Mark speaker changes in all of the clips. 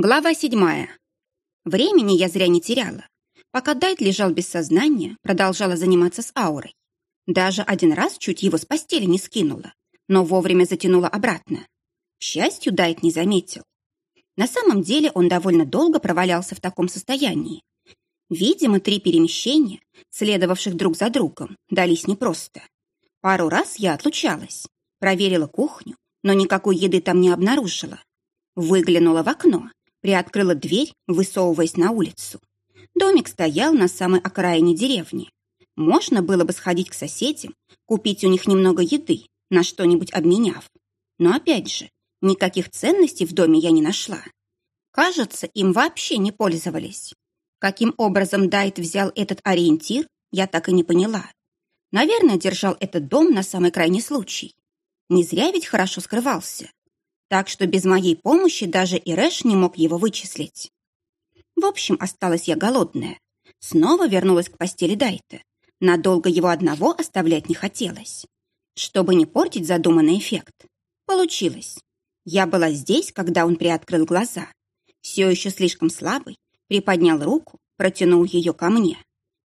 Speaker 1: Глава седьмая. Времени я зря не теряла. Пока Дайт лежал без сознания, продолжала заниматься с аурой. Даже один раз чуть его с постели не скинула, но вовремя затянула обратно. К счастью, Дайт не заметил. На самом деле он довольно долго провалялся в таком состоянии. Видимо, три перемещения, следовавших друг за другом, дались непросто. Пару раз я отлучалась, проверила кухню, но никакой еды там не обнаружила. Выглянула в окно приоткрыла дверь, высовываясь на улицу. Домик стоял на самой окраине деревни. Можно было бы сходить к соседям, купить у них немного еды, на что-нибудь обменяв. Но опять же, никаких ценностей в доме я не нашла. Кажется, им вообще не пользовались. Каким образом Дайт взял этот ориентир, я так и не поняла. Наверное, держал этот дом на самый крайний случай. Не зря ведь хорошо скрывался так что без моей помощи даже Ирэш не мог его вычислить. В общем, осталась я голодная. Снова вернулась к постели Дайта. Надолго его одного оставлять не хотелось. Чтобы не портить задуманный эффект. Получилось. Я была здесь, когда он приоткрыл глаза. Все еще слишком слабый, приподнял руку, протянул ее ко мне.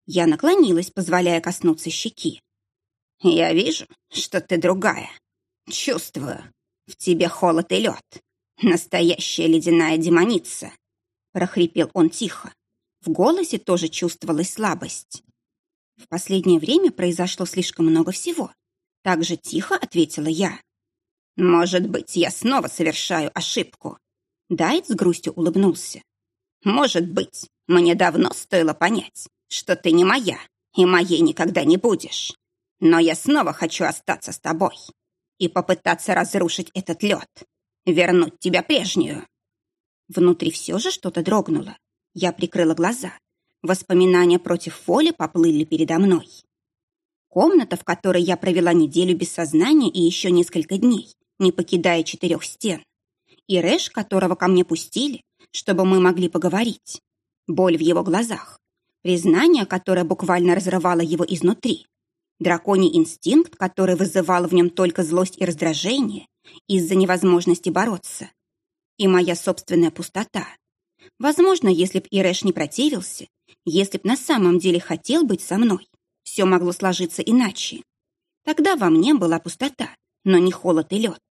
Speaker 1: Я наклонилась, позволяя коснуться щеки. «Я вижу, что ты другая. Чувствую. В тебе холод и лед. Настоящая ледяная демоница. Прохрипел он тихо. В голосе тоже чувствовалась слабость. В последнее время произошло слишком много всего. Так же тихо ответила я. Может быть, я снова совершаю ошибку. Дайт с грустью улыбнулся. Может быть, мне давно стоило понять, что ты не моя и моей никогда не будешь. Но я снова хочу остаться с тобой и попытаться разрушить этот лед, вернуть тебя прежнюю. Внутри все же что-то дрогнуло. Я прикрыла глаза. Воспоминания против воли поплыли передо мной. Комната, в которой я провела неделю без сознания и еще несколько дней, не покидая четырех стен. И Рэш, которого ко мне пустили, чтобы мы могли поговорить. Боль в его глазах. Признание, которое буквально разрывало его изнутри. Драконий инстинкт, который вызывал в нем только злость и раздражение из-за невозможности бороться. И моя собственная пустота. Возможно, если б Ирэш не противился, если б на самом деле хотел быть со мной, все могло сложиться иначе. Тогда во мне была пустота, но не холод и лед.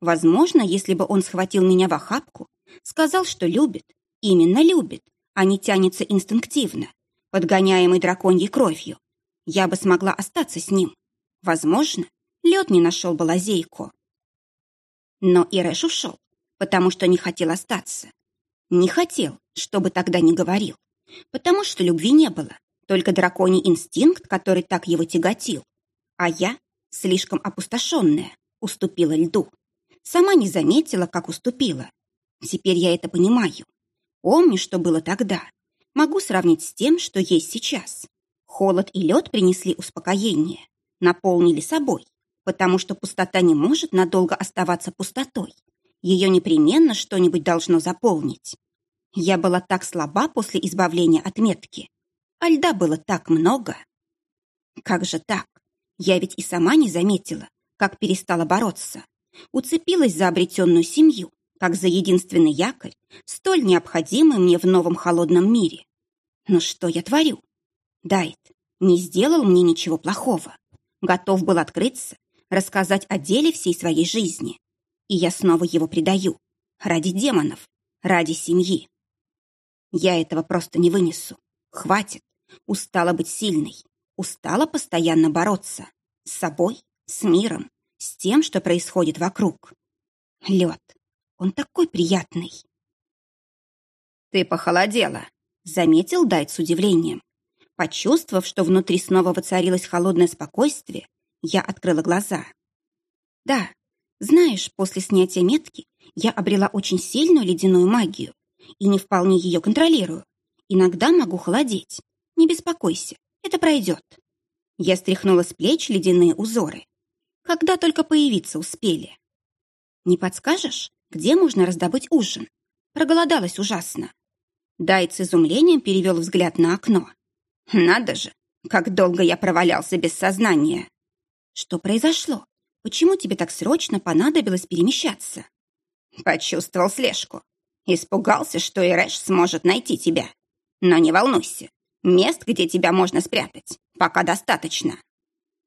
Speaker 1: Возможно, если бы он схватил меня в охапку, сказал, что любит, именно любит, а не тянется инстинктивно, подгоняемый драконьей кровью, я бы смогла остаться с ним. Возможно, лед не нашел бы лазейку. Но Ирэш ушел, потому что не хотел остаться. Не хотел, чтобы тогда не говорил, потому что любви не было, только драконий инстинкт, который так его тяготил. А я, слишком опустошенная, уступила льду. Сама не заметила, как уступила. Теперь я это понимаю. Помню, что было тогда. Могу сравнить с тем, что есть сейчас. Холод и лед принесли успокоение, наполнили собой, потому что пустота не может надолго оставаться пустотой. Ее непременно что-нибудь должно заполнить. Я была так слаба после избавления от метки, а льда было так много. Как же так? Я ведь и сама не заметила, как перестала бороться. Уцепилась за обретенную семью, как за единственный якорь, столь необходимый мне в новом холодном мире. Но что я творю? Дайт не сделал мне ничего плохого. Готов был открыться, рассказать о деле всей своей жизни. И я снова его предаю. Ради демонов, ради семьи. Я этого просто не вынесу. Хватит. Устала быть сильной. Устала постоянно бороться. С собой, с миром, с тем, что происходит вокруг. Лед. Он такой приятный. «Ты похолодела», — заметил Дайт с удивлением. Почувствовав, что внутри снова воцарилось холодное спокойствие, я открыла глаза. Да, знаешь, после снятия метки я обрела очень сильную ледяную магию и не вполне ее контролирую. Иногда могу холодеть. Не беспокойся, это пройдет. Я стряхнула с плеч ледяные узоры. Когда только появиться успели. Не подскажешь, где можно раздобыть ужин? Проголодалась ужасно. Дайт с изумлением перевел взгляд на окно. Надо же, как долго я провалялся без сознания. Что произошло? Почему тебе так срочно понадобилось перемещаться? Почувствовал слежку. Испугался, что Ирэш сможет найти тебя. Но не волнуйся, мест, где тебя можно спрятать, пока достаточно.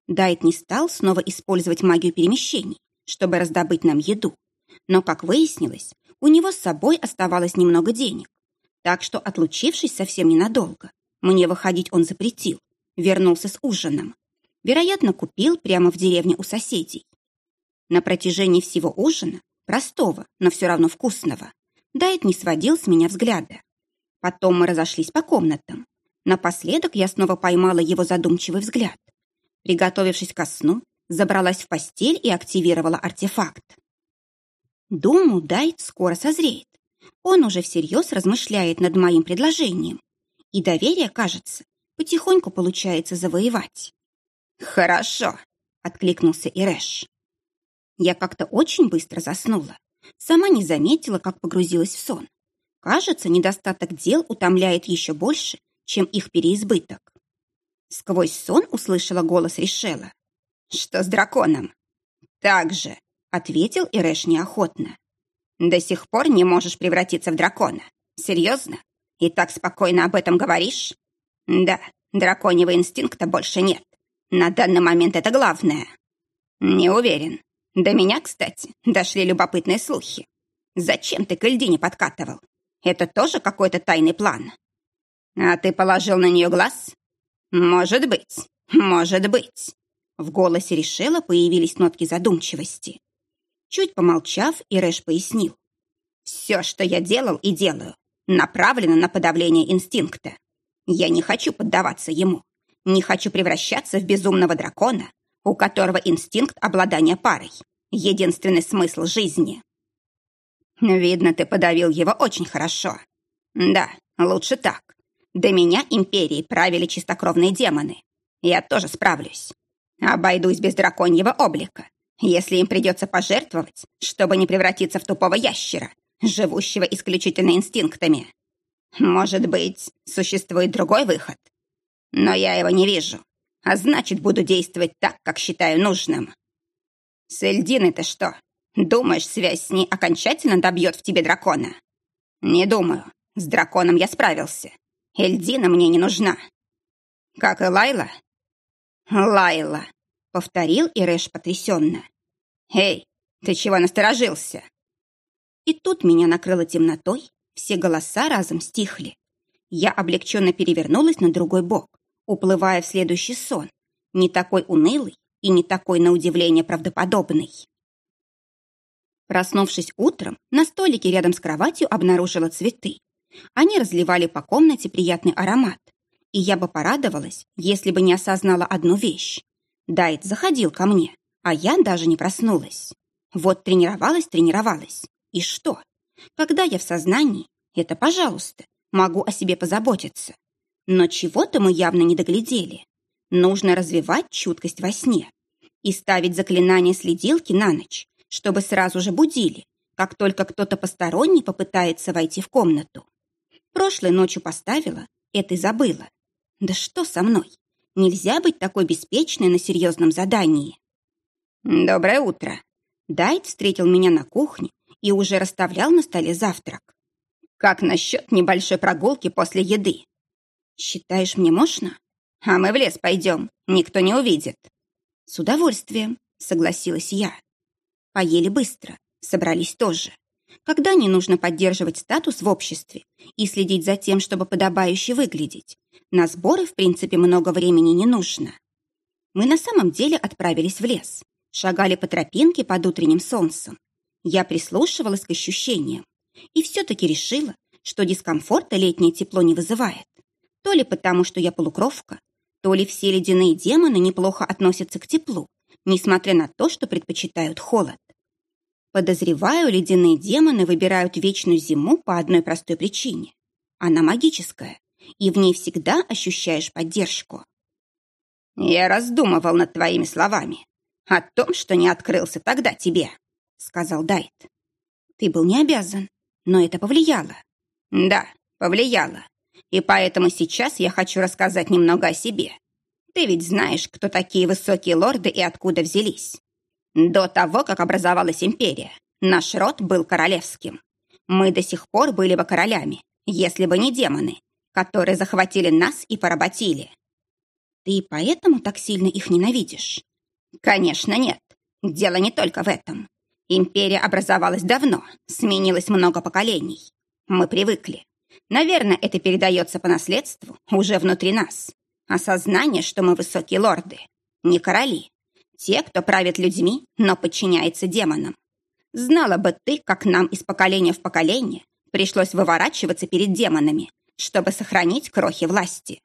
Speaker 1: Дайт не стал снова использовать магию перемещений, чтобы раздобыть нам еду. Но, как выяснилось, у него с собой оставалось немного денег. Так что, отлучившись совсем ненадолго, мне выходить он запретил, вернулся с ужином. Вероятно, купил прямо в деревне у соседей. На протяжении всего ужина, простого, но все равно вкусного, Дайт не сводил с меня взгляда. Потом мы разошлись по комнатам. Напоследок я снова поймала его задумчивый взгляд. Приготовившись ко сну, забралась в постель и активировала артефакт. Думаю, Дайт скоро созреет. Он уже всерьез размышляет над моим предложением. И доверие, кажется, потихоньку получается завоевать. «Хорошо», — откликнулся Ирэш. Я как-то очень быстро заснула. Сама не заметила, как погрузилась в сон. Кажется, недостаток дел утомляет еще больше, чем их переизбыток. Сквозь сон услышала голос Решела. «Что с драконом?» «Так же», — ответил Ирэш неохотно. «До сих пор не можешь превратиться в дракона. Серьезно? И так спокойно об этом говоришь?» «Да, драконьего инстинкта больше нет. На данный момент это главное». «Не уверен. До меня, кстати, дошли любопытные слухи. Зачем ты к Эльдине подкатывал? Это тоже какой-то тайный план? А ты положил на нее глаз? Может быть, может быть. В голосе Решела появились нотки задумчивости. Чуть помолчав, Ирэш пояснил. Все, что я делал и делаю, направлено на подавление инстинкта. Я не хочу поддаваться ему. Не хочу превращаться в безумного дракона, у которого инстинкт обладания парой — единственный смысл жизни. Видно, ты подавил его очень хорошо. Да, лучше так. До меня империей правили чистокровные демоны. Я тоже справлюсь. Обойдусь без драконьего облика, если им придется пожертвовать, чтобы не превратиться в тупого ящера, живущего исключительно инстинктами. Может быть, существует другой выход. Но я его не вижу а значит, буду действовать так, как считаю нужным. С Эльдиной-то что? Думаешь, связь с ней окончательно добьет в тебе дракона? Не думаю. С драконом я справился. Эльдина мне не нужна. Как и Лайла? Лайла, повторил Ирэш потрясенно. Эй, ты чего насторожился? И тут меня накрыло темнотой, все голоса разом стихли. Я облегченно перевернулась на другой бок уплывая в следующий сон, не такой унылый и не такой, на удивление, правдоподобный. Проснувшись утром, на столике рядом с кроватью обнаружила цветы. Они разливали по комнате приятный аромат, и я бы порадовалась, если бы не осознала одну вещь. Дайт заходил ко мне, а я даже не проснулась. Вот тренировалась, тренировалась. И что? Когда я в сознании, это пожалуйста, могу о себе позаботиться. Но чего-то мы явно не доглядели. Нужно развивать чуткость во сне и ставить заклинания следилки на ночь, чтобы сразу же будили, как только кто-то посторонний попытается войти в комнату. Прошлой ночью поставила, это и забыла. Да что со мной? Нельзя быть такой беспечной на серьезном задании. «Доброе утро!» Дайт встретил меня на кухне и уже расставлял на столе завтрак. «Как насчет небольшой прогулки после еды? «Считаешь, мне можно? А мы в лес пойдем, никто не увидит». «С удовольствием», — согласилась я. Поели быстро, собрались тоже. Когда не нужно поддерживать статус в обществе и следить за тем, чтобы подобающе выглядеть, на сборы, в принципе, много времени не нужно. Мы на самом деле отправились в лес, шагали по тропинке под утренним солнцем. Я прислушивалась к ощущениям и все-таки решила, что дискомфорта летнее тепло не вызывает. То ли потому, что я полукровка, то ли все ледяные демоны неплохо относятся к теплу, несмотря на то, что предпочитают холод. Подозреваю, ледяные демоны выбирают вечную зиму по одной простой причине. Она магическая, и в ней всегда ощущаешь поддержку. «Я раздумывал над твоими словами. О том, что не открылся тогда тебе», — сказал Дайт. «Ты был не обязан, но это повлияло». «Да, повлияло. И поэтому сейчас я хочу рассказать немного о себе. Ты ведь знаешь, кто такие высокие лорды и откуда взялись. До того, как образовалась империя, наш род был королевским. Мы до сих пор были бы королями, если бы не демоны, которые захватили нас и поработили. Ты поэтому так сильно их ненавидишь? Конечно, нет. Дело не только в этом. Империя образовалась давно, сменилось много поколений. Мы привыкли. Наверное, это передается по наследству уже внутри нас. Осознание, что мы высокие лорды, не короли. Те, кто правит людьми, но подчиняется демонам. Знала бы ты, как нам из поколения в поколение пришлось выворачиваться перед демонами, чтобы сохранить крохи власти.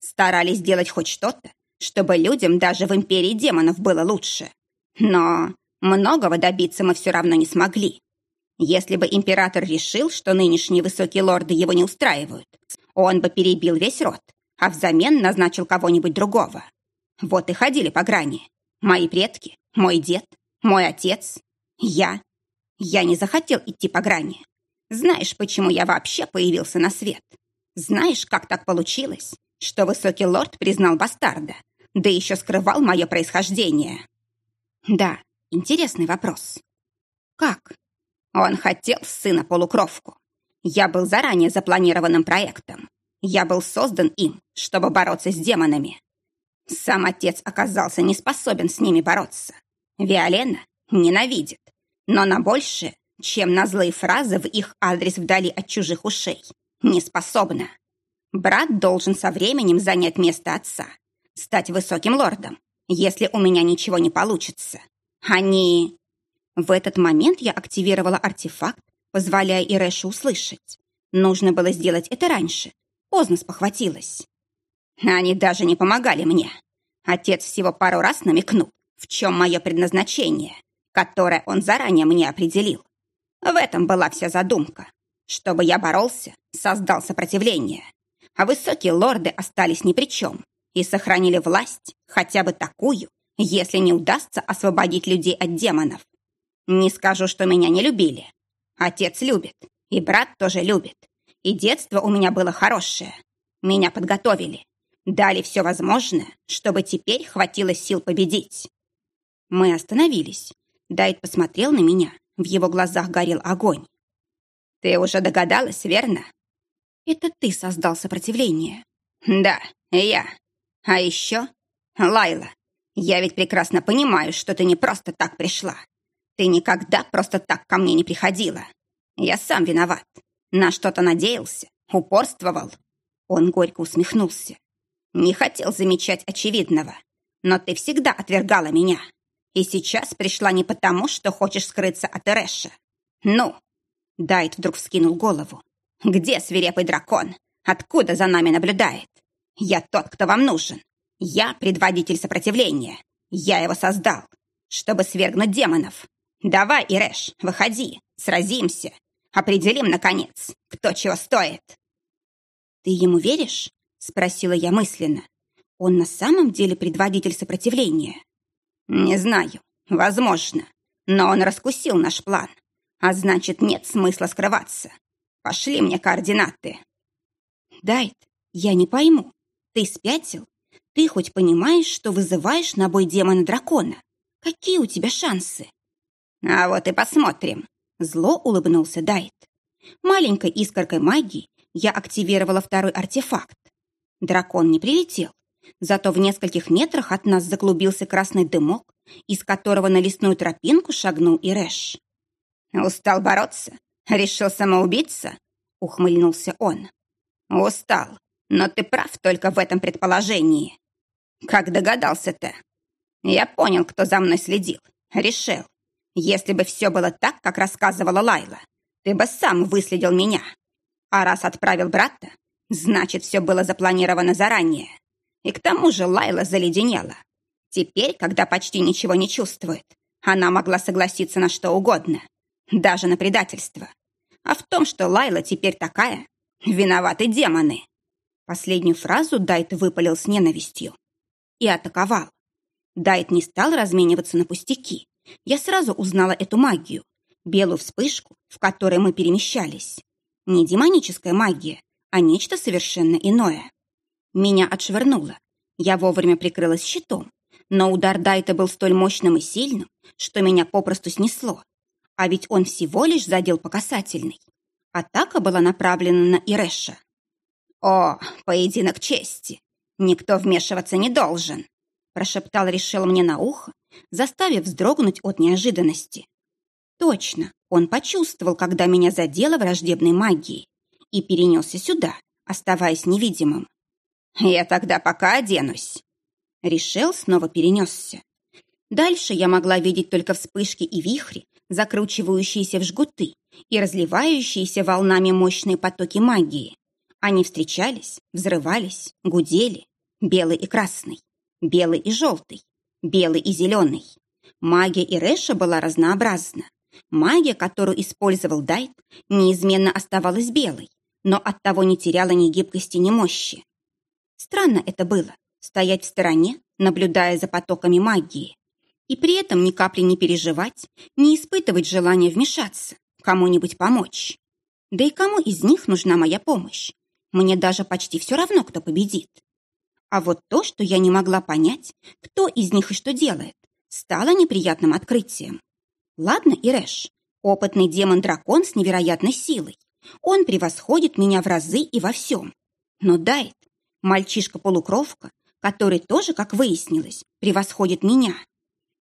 Speaker 1: Старались сделать хоть что-то, чтобы людям даже в империи демонов было лучше. Но многого добиться мы все равно не смогли. Если бы император решил, что нынешние высокие лорды его не устраивают, он бы перебил весь род, а взамен назначил кого-нибудь другого. Вот и ходили по грани. Мои предки, мой дед, мой отец, я. Я не захотел идти по грани. Знаешь, почему я вообще появился на свет? Знаешь, как так получилось, что высокий лорд признал бастарда, да еще скрывал мое происхождение? Да, интересный вопрос. Как? Он хотел сына-полукровку. Я был заранее запланированным проектом. Я был создан им, чтобы бороться с демонами. Сам отец оказался не способен с ними бороться. Виолена ненавидит, но на большее, чем на злые фразы в их адрес вдали от чужих ушей, не способна. Брат должен со временем занять место отца, стать высоким лордом, если у меня ничего не получится. Они... В этот момент я активировала артефакт, позволяя Ирэше услышать. Нужно было сделать это раньше. Поздно спохватилась. Они даже не помогали мне. Отец всего пару раз намекнул, в чем мое предназначение, которое он заранее мне определил. В этом была вся задумка. Чтобы я боролся, создал сопротивление. А высокие лорды остались ни при чем и сохранили власть, хотя бы такую, если не удастся освободить людей от демонов. Не скажу, что меня не любили. Отец любит, и брат тоже любит. И детство у меня было хорошее. Меня подготовили. Дали все возможное, чтобы теперь хватило сил победить. Мы остановились. Дайт посмотрел на меня. В его глазах горел огонь. «Ты уже догадалась, верно?» «Это ты создал сопротивление». «Да, я. А еще Лайла. Я ведь прекрасно понимаю, что ты не просто так пришла. Ты никогда просто так ко мне не приходила. Я сам виноват. На что-то надеялся, упорствовал. Он горько усмехнулся. Не хотел замечать очевидного. Но ты всегда отвергала меня. И сейчас пришла не потому, что хочешь скрыться от Эрэша. Ну, Дайт вдруг вскинул голову. Где свирепый дракон? Откуда за нами наблюдает? Я тот, кто вам нужен. Я предводитель сопротивления. Я его создал, чтобы свергнуть демонов. Давай, Ирэш, выходи, сразимся. Определим, наконец, кто чего стоит. Ты ему веришь? Спросила я мысленно. Он на самом деле предводитель сопротивления? Не знаю, возможно. Но он раскусил наш план. А значит, нет смысла скрываться. Пошли мне координаты. Дайт, я не пойму. Ты спятил? Ты хоть понимаешь, что вызываешь на бой демона-дракона? Какие у тебя шансы? А вот и посмотрим. Зло улыбнулся Дайт. Маленькой искоркой магии я активировала второй артефакт. Дракон не прилетел, зато в нескольких метрах от нас заклубился красный дымок, из которого на лесную тропинку шагнул Ирэш. «Устал бороться? Решил самоубиться?» — ухмыльнулся он. «Устал, но ты прав только в этом предположении. Как догадался-то? Я понял, кто за мной следил. Решил. Если бы все было так, как рассказывала Лайла, ты бы сам выследил меня. А раз отправил брата, значит, все было запланировано заранее. И к тому же Лайла заледенела. Теперь, когда почти ничего не чувствует, она могла согласиться на что угодно, даже на предательство. А в том, что Лайла теперь такая, виноваты демоны. Последнюю фразу Дайт выпалил с ненавистью и атаковал. Дайт не стал размениваться на пустяки. Я сразу узнала эту магию, белую вспышку, в которой мы перемещались. Не демоническая магия, а нечто совершенно иное. Меня отшвырнуло. Я вовремя прикрылась щитом, но удар Дайта был столь мощным и сильным, что меня попросту снесло. А ведь он всего лишь задел по касательной. Атака была направлена на Иреша. «О, поединок чести! Никто вмешиваться не должен!» прошептал Решел мне на ухо, заставив вздрогнуть от неожиданности. Точно, он почувствовал, когда меня задело враждебной магией, и перенесся сюда, оставаясь невидимым. «Я тогда пока оденусь». Решел снова перенесся. Дальше я могла видеть только вспышки и вихри, закручивающиеся в жгуты и разливающиеся волнами мощные потоки магии. Они встречались, взрывались, гудели, белый и красный, белый и желтый, белый и зеленый. Магия Ирэша была разнообразна. Магия, которую использовал Дайт, неизменно оставалась белой, но оттого не теряла ни гибкости, ни мощи. Странно это было — стоять в стороне, наблюдая за потоками магии, и при этом ни капли не переживать, не испытывать желания вмешаться, кому-нибудь помочь. Да и кому из них нужна моя помощь? Мне даже почти все равно, кто победит. А вот то, что я не могла понять, кто из них и что делает, стало неприятным открытием. Ладно, Ирэш, опытный демон-дракон с невероятной силой. Он превосходит меня в разы и во всем. Но Дайт, мальчишка-полукровка, который тоже, как выяснилось, превосходит меня.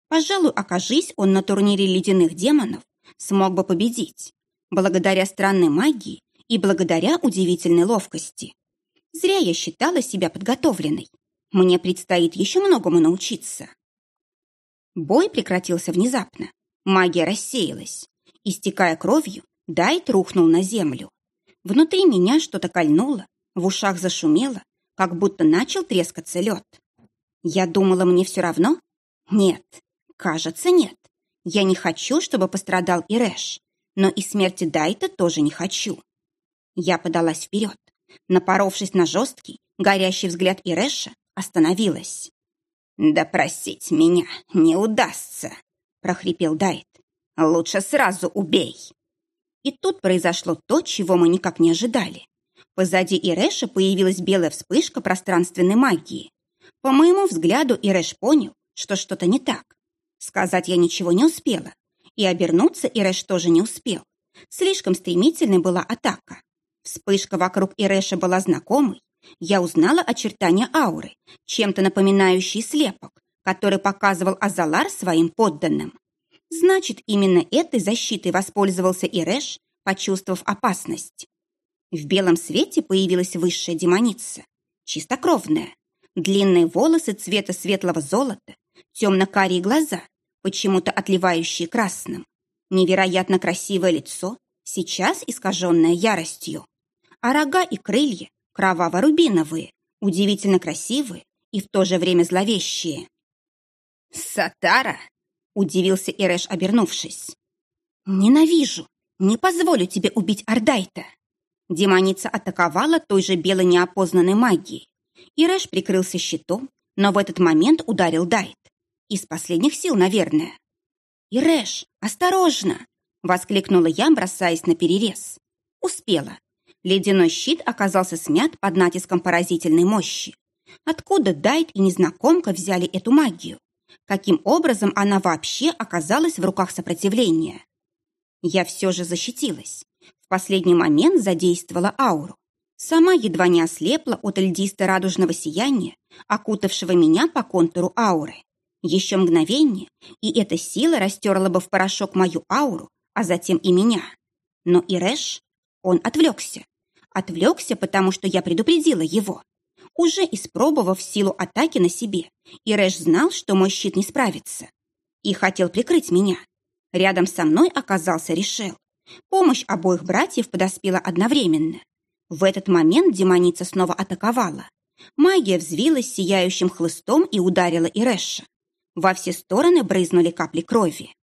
Speaker 1: Пожалуй, окажись он на турнире ледяных демонов, смог бы победить, благодаря странной магии и благодаря удивительной ловкости. Зря я считала себя подготовленной. Мне предстоит еще многому научиться. Бой прекратился внезапно. Магия рассеялась. Истекая кровью, Дайт рухнул на землю. Внутри меня что-то кольнуло, в ушах зашумело, как будто начал трескаться лед. Я думала, мне все равно? Нет, кажется, нет. Я не хочу, чтобы пострадал Ирэш, но и смерти Дайта тоже не хочу. Я подалась вперед. Напоровшись на жесткий, горящий взгляд Ирэша, остановилась. «Допросить меня не удастся», — прохрипел Дайт. «Лучше сразу убей». И тут произошло то, чего мы никак не ожидали. Позади Ирэша появилась белая вспышка пространственной магии. По моему взгляду, Ирэш понял, что что-то не так. Сказать я ничего не успела. И обернуться Ирэш тоже не успел. Слишком стремительной была атака. Вспышка вокруг Ирэша была знакомой. Я узнала очертания ауры, чем-то напоминающий слепок, который показывал Азалар своим подданным. Значит, именно этой защитой воспользовался Ирэш, почувствовав опасность. В белом свете появилась высшая демоница, чистокровная. Длинные волосы цвета светлого золота, темно-карие глаза, почему-то отливающие красным. Невероятно красивое лицо, сейчас искаженное яростью а рога и крылья кроваво-рубиновые, удивительно красивые и в то же время зловещие. «Сатара!» — удивился Ирэш, обернувшись. «Ненавижу! Не позволю тебе убить Ардайта!» Демоница атаковала той же белой неопознанной магией. Ирэш прикрылся щитом, но в этот момент ударил Дайт. Из последних сил, наверное. «Ирэш, осторожно!» — воскликнула я, бросаясь на перерез. Успела. Ледяной щит оказался смят под натиском поразительной мощи. Откуда Дайт и незнакомка взяли эту магию? Каким образом она вообще оказалась в руках сопротивления? Я все же защитилась. В последний момент задействовала ауру. Сама едва не ослепла от льдисто-радужного сияния, окутавшего меня по контуру ауры. Еще мгновение, и эта сила растерла бы в порошок мою ауру, а затем и меня. Но Ирэш, он отвлекся. Отвлекся, потому что я предупредила его. Уже испробовав силу атаки на себе, Ирэш знал, что мой щит не справится. И хотел прикрыть меня. Рядом со мной оказался Решел. Помощь обоих братьев подоспела одновременно. В этот момент демоница снова атаковала. Магия взвилась сияющим хлыстом и ударила Ирэша. Во все стороны брызнули капли крови.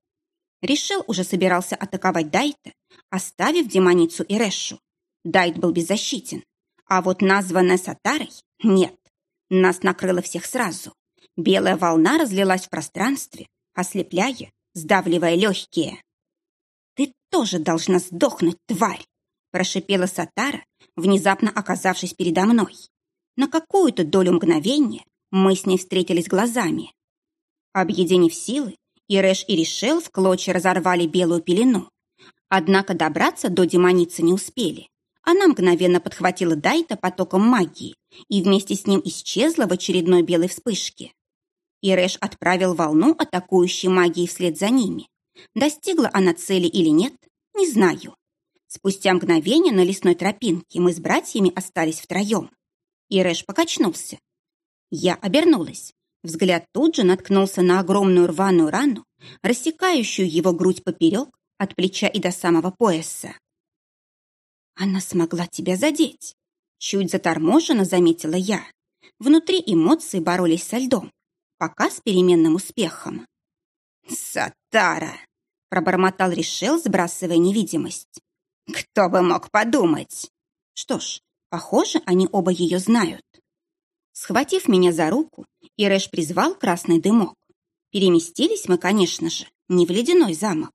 Speaker 1: Решел уже собирался атаковать Дайта, оставив демоницу Ирэшу. Дайт был беззащитен. А вот названная Сатарой — нет. Нас накрыло всех сразу. Белая волна разлилась в пространстве, ослепляя, сдавливая легкие. «Ты тоже должна сдохнуть, тварь!» прошипела Сатара, внезапно оказавшись передо мной. На какую-то долю мгновения мы с ней встретились глазами. Объединив силы, Ирэш и Ришел в клочья разорвали белую пелену. Однако добраться до демоницы не успели. Она мгновенно подхватила Дайта потоком магии и вместе с ним исчезла в очередной белой вспышке. Ирэш отправил волну атакующей магии вслед за ними. Достигла она цели или нет, не знаю. Спустя мгновение на лесной тропинке мы с братьями остались втроем. Ирэш покачнулся. Я обернулась. Взгляд тут же наткнулся на огромную рваную рану, рассекающую его грудь поперек, от плеча и до самого пояса. «Она смогла тебя задеть!» Чуть заторможенно заметила я. Внутри эмоции боролись со льдом, пока с переменным успехом.
Speaker 2: «Сатара!» — пробормотал Ришел, сбрасывая невидимость. «Кто бы мог подумать?»
Speaker 1: Что ж, похоже, они оба ее знают. Схватив меня за руку, Ирэш призвал красный дымок. Переместились мы, конечно же, не в ледяной замок.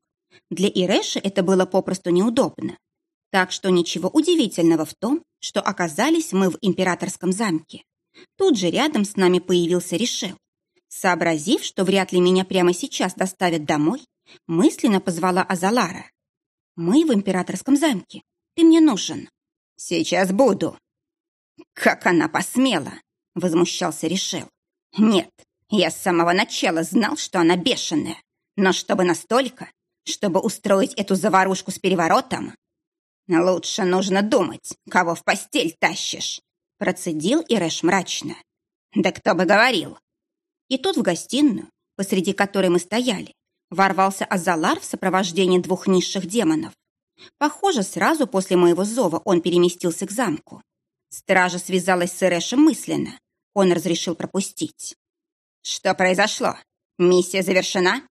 Speaker 1: Для Ирэша это было попросту неудобно. Так что ничего удивительного в том, что оказались мы в императорском замке. Тут же рядом с нами появился Ришел. Сообразив, что вряд ли меня прямо сейчас доставят домой, мысленно позвала Азалара. «Мы в императорском замке. Ты мне нужен».
Speaker 2: «Сейчас буду». «Как она посмела!» — возмущался Ришел. «Нет, я с самого начала знал, что она бешеная. Но чтобы настолько, чтобы устроить эту заварушку с переворотом, лучше нужно думать, кого в постель тащишь», процедил Ирэш мрачно. «Да кто бы говорил!»
Speaker 1: И тут в гостиную, посреди которой мы стояли, ворвался Азалар в сопровождении двух низших демонов. Похоже, сразу после моего зова он переместился к замку. Стража связалась с Ирэшем мысленно. Он разрешил пропустить.
Speaker 2: «Что произошло? Миссия завершена?»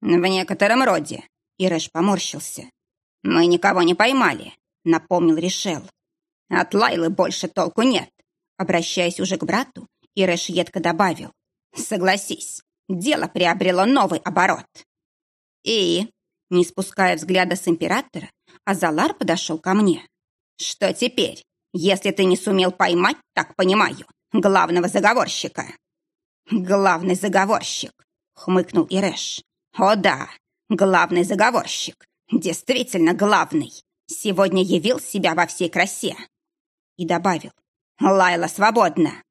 Speaker 2: «В некотором роде», — Ирэш поморщился. «Мы никого не поймали», — напомнил Ришел. «От Лайлы больше толку нет», — обращаясь уже к брату, Ирэш едко добавил. «Согласись, дело приобрело новый оборот».
Speaker 1: «И?» Не спуская взгляда с императора, Азалар подошел ко мне.
Speaker 2: «Что теперь, если ты не сумел поймать, так понимаю, главного заговорщика?»
Speaker 1: «Главный заговорщик», — хмыкнул Ирэш.
Speaker 2: «О да, главный заговорщик, действительно главный, сегодня явил себя во всей красе».
Speaker 1: И добавил.
Speaker 2: «Лайла свободна».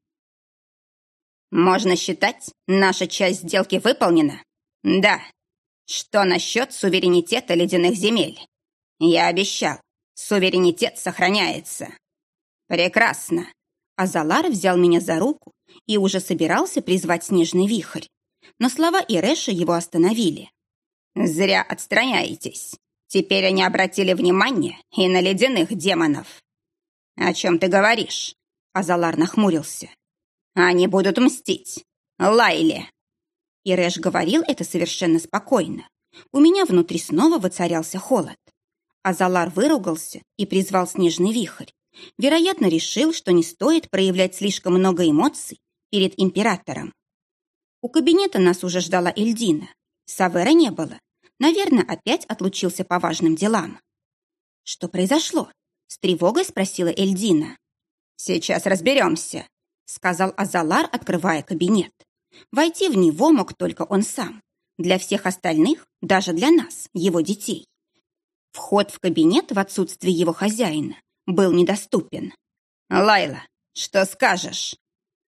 Speaker 2: «Можно считать, наша часть сделки выполнена?» «Да. Что насчет суверенитета ледяных земель?» «Я обещал, суверенитет сохраняется». «Прекрасно».
Speaker 1: Азалар взял меня за руку и уже собирался призвать снежный вихрь. Но слова Ирэша его остановили.
Speaker 2: «Зря отстраняетесь. Теперь они обратили внимание и на ледяных демонов». «О чем ты говоришь?» Азалар нахмурился. «Они будут мстить. Лайле».
Speaker 1: Ирэш говорил это совершенно спокойно. У меня внутри снова воцарялся холод. Азалар выругался и призвал снежный вихрь. Вероятно, решил, что не стоит проявлять слишком много эмоций перед императором. У кабинета нас уже ждала Эльдина. Савера не было. Наверное, опять отлучился по важным делам. «Что произошло?» — с тревогой спросила Эльдина.
Speaker 2: «Сейчас разберемся», — сказал Азалар, открывая кабинет.
Speaker 1: Войти в него мог только он сам. Для всех остальных, даже для нас, его детей. Вход в кабинет в отсутствие его хозяина был недоступен.
Speaker 2: «Лайла, что скажешь?»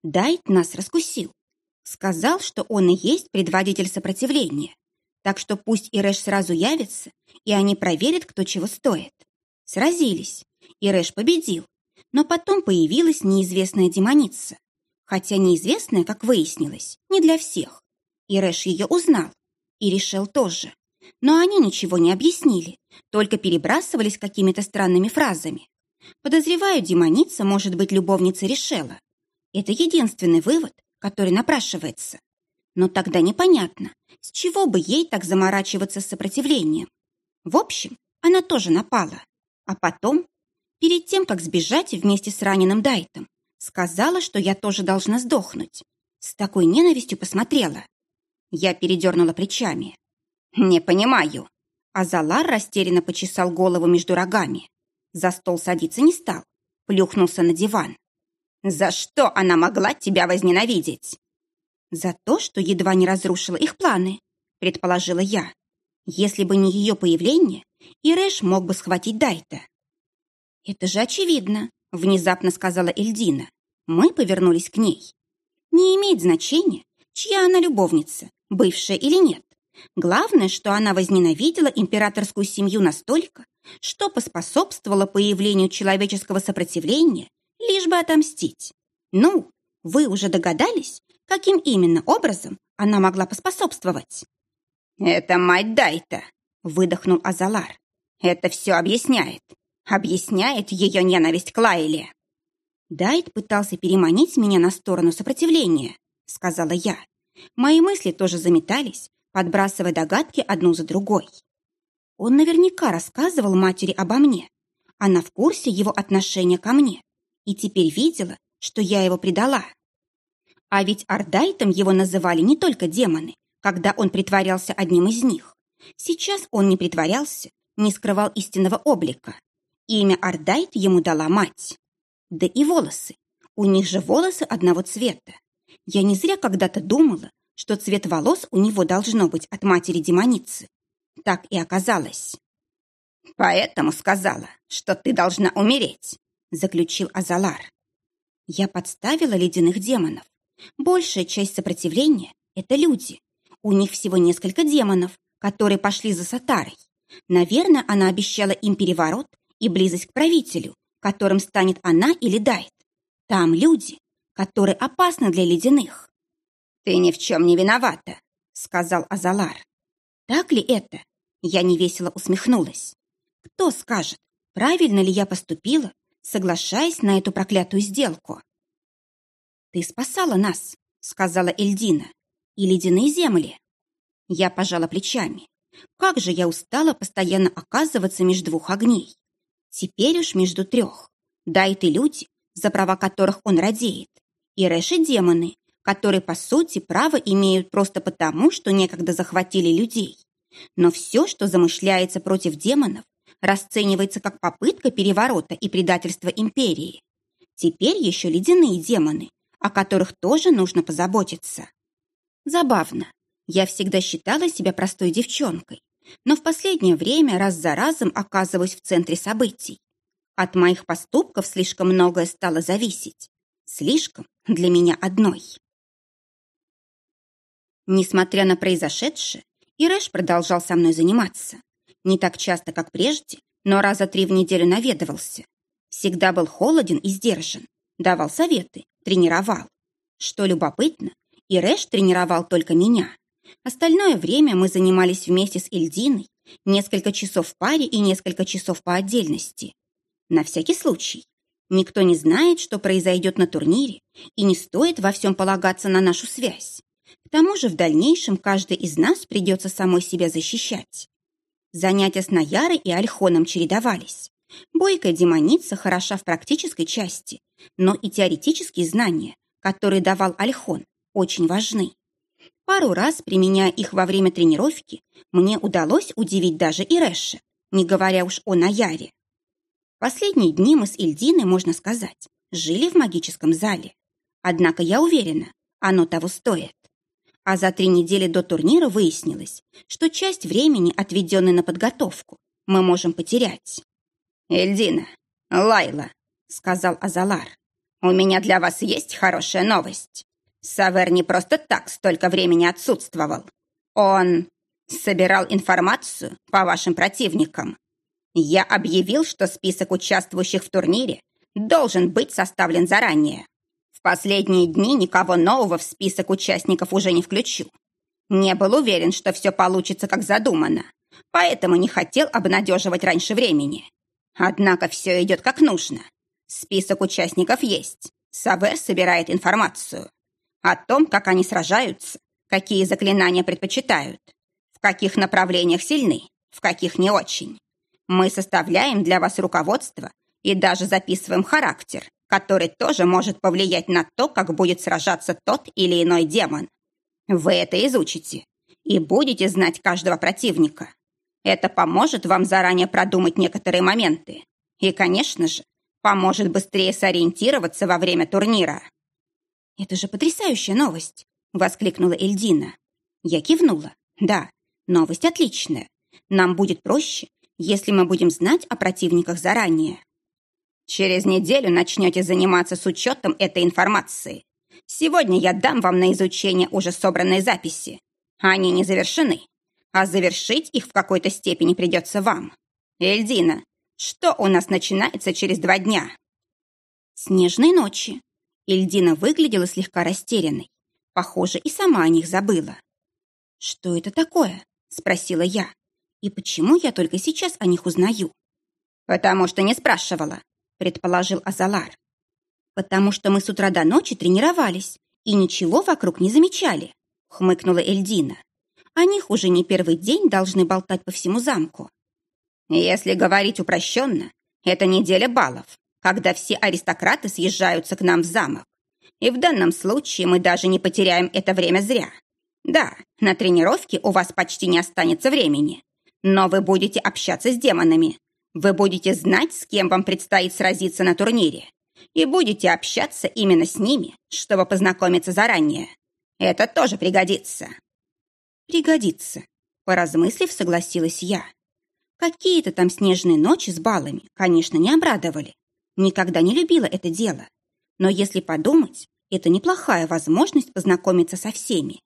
Speaker 1: Дайт нас раскусил. Сказал, что он и есть предводитель сопротивления. Так что пусть Ирэш сразу явится, и они проверят, кто чего стоит. Сразились. Ирэш победил. Но потом появилась неизвестная демоница. Хотя неизвестная, как выяснилось, не для всех. Ирэш ее узнал. И решил тоже. Но они ничего не объяснили, только перебрасывались какими-то странными фразами. Подозреваю, демоница может быть любовницей Решела. Это единственный вывод, который напрашивается. Но тогда непонятно, с чего бы ей так заморачиваться с сопротивлением. В общем, она тоже напала. А потом, перед тем, как сбежать вместе с раненым Дайтом, сказала, что я тоже должна сдохнуть. С такой ненавистью посмотрела. Я передернула плечами.
Speaker 2: «Не понимаю».
Speaker 1: Азалар растерянно почесал голову между рогами. За стол садиться не стал. Плюхнулся на диван.
Speaker 2: «За что она могла тебя возненавидеть?»
Speaker 1: «За то, что едва не разрушила их планы», предположила я. Если бы не ее появление, и Рэш мог бы схватить Дайта. «Это же очевидно», — внезапно сказала Эльдина. Мы повернулись к ней. Не имеет значения, чья она любовница, бывшая или нет. Главное, что она возненавидела императорскую семью настолько, что поспособствовало появлению человеческого сопротивления, лишь бы отомстить. Ну, вы уже догадались, каким именно образом она могла поспособствовать?
Speaker 2: «Это мать Дайта», — выдохнул Азалар. «Это все объясняет. Объясняет ее ненависть к Лайле».
Speaker 1: «Дайт пытался переманить меня на сторону сопротивления», — сказала я. Мои мысли тоже заметались, подбрасывая догадки одну за другой. Он наверняка рассказывал матери обо мне. Она в курсе его отношения ко мне и теперь видела, что я его предала. А ведь Ардайтом его называли не только демоны, когда он притворялся одним из них. Сейчас он не притворялся, не скрывал истинного облика. Имя Ардайт ему дала мать. Да и волосы. У них же волосы одного цвета. Я не зря когда-то думала, что цвет волос у него должно быть от матери-демоницы. Так и оказалось.
Speaker 2: «Поэтому сказала, что ты должна умереть», — заключил Азалар.
Speaker 1: Я подставила ледяных демонов. Большая часть сопротивления — это люди. У них всего несколько демонов, которые пошли за Сатарой. Наверное, она обещала им переворот и близость к правителю, которым станет она или Дайт. Там люди, которые опасны для ледяных.
Speaker 2: «Ты ни в чем не виновата», — сказал Азалар.
Speaker 1: «Так ли это?» Я невесело усмехнулась. «Кто скажет, правильно ли я поступила, соглашаясь на эту проклятую сделку. «Ты спасала нас», — сказала Эльдина, — «и ледяные земли». Я пожала плечами. Как же я устала постоянно оказываться между двух огней. Теперь уж между трех. Да и ты люди, за права которых он радеет, и Рэши демоны, которые, по сути, право имеют просто потому, что некогда захватили людей. Но все, что замышляется против демонов, расценивается как попытка переворота и предательства империи. Теперь еще ледяные демоны, о которых тоже нужно позаботиться. Забавно. Я всегда считала себя простой девчонкой, но в последнее время раз за разом оказываюсь в центре событий. От моих поступков слишком многое стало зависеть. Слишком для меня одной. Несмотря на произошедшее, Ирэш продолжал со мной заниматься. Не так часто, как прежде, но раза три в неделю наведывался. Всегда был холоден и сдержан, давал советы, тренировал. Что любопытно, Ирэш тренировал только меня. Остальное время мы занимались вместе с Ильдиной, несколько часов в паре и несколько часов по отдельности. На всякий случай. Никто не знает, что произойдет на турнире, и не стоит во всем полагаться на нашу связь. К тому же в дальнейшем каждый из нас придется самой себя защищать. Занятия с Наярой и Альхоном чередовались. Бойкая демоница хороша в практической части, но и теоретические знания, которые давал Альхон, очень важны. Пару раз, применяя их во время тренировки, мне удалось удивить даже Ирэша, не говоря уж о Наяре. Последние дни мы с Ильдиной, можно сказать, жили в магическом зале. Однако я уверена, оно того стоит. А за три недели до турнира выяснилось, что часть времени, отведенной на подготовку, мы можем потерять.
Speaker 2: «Эльдина, Лайла», — сказал Азалар, — «у меня для вас есть хорошая новость. Савер не просто так столько времени отсутствовал. Он собирал информацию по вашим противникам. Я объявил, что список участвующих в турнире должен быть составлен заранее. Последние дни никого нового в список участников уже не включу. Не был уверен, что все получится как задумано, поэтому не хотел обнадеживать раньше времени. Однако все идет как нужно. Список участников есть. Савер собирает информацию о том, как они сражаются, какие заклинания предпочитают, в каких направлениях сильны, в каких не очень. Мы составляем для вас руководство и даже записываем характер, который тоже может повлиять на то, как будет сражаться тот или иной демон. Вы это изучите и будете знать каждого противника. Это поможет вам заранее продумать некоторые моменты. И, конечно же, поможет быстрее сориентироваться во время турнира.
Speaker 1: «Это же потрясающая новость!» — воскликнула Эльдина. Я кивнула. «Да, новость отличная. Нам будет проще, если мы будем знать о противниках заранее.
Speaker 2: Через неделю начнете заниматься с учетом этой информации. Сегодня я дам вам на изучение уже собранные записи. Они не завершены, а завершить их в какой-то степени придется вам. Эльдина, что у нас начинается через два дня?
Speaker 1: Снежной ночи. Эльдина выглядела слегка растерянной. Похоже, и сама о них забыла. «Что это такое?» — спросила я. «И почему я только сейчас о них узнаю?»
Speaker 2: «Потому что не спрашивала», — предположил Азалар.
Speaker 1: «Потому что мы с утра до ночи тренировались и ничего вокруг не замечали», — хмыкнула Эльдина. «О них уже не первый день должны болтать по всему замку».
Speaker 2: «Если говорить упрощенно, это неделя баллов, когда все аристократы съезжаются к нам в замок. И в данном случае мы даже не потеряем это время зря. Да, на тренировке у вас почти не останется времени, но вы будете общаться с демонами. Вы будете знать, с кем вам предстоит сразиться на турнире. И будете общаться именно с ними, чтобы познакомиться заранее. Это тоже пригодится.
Speaker 1: Пригодится. Поразмыслив, согласилась я. Какие-то там снежные ночи с балами, конечно, не обрадовали. Никогда не любила это дело. Но если подумать, это неплохая возможность познакомиться со всеми,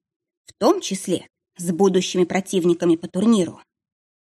Speaker 1: в том числе с будущими противниками по турниру.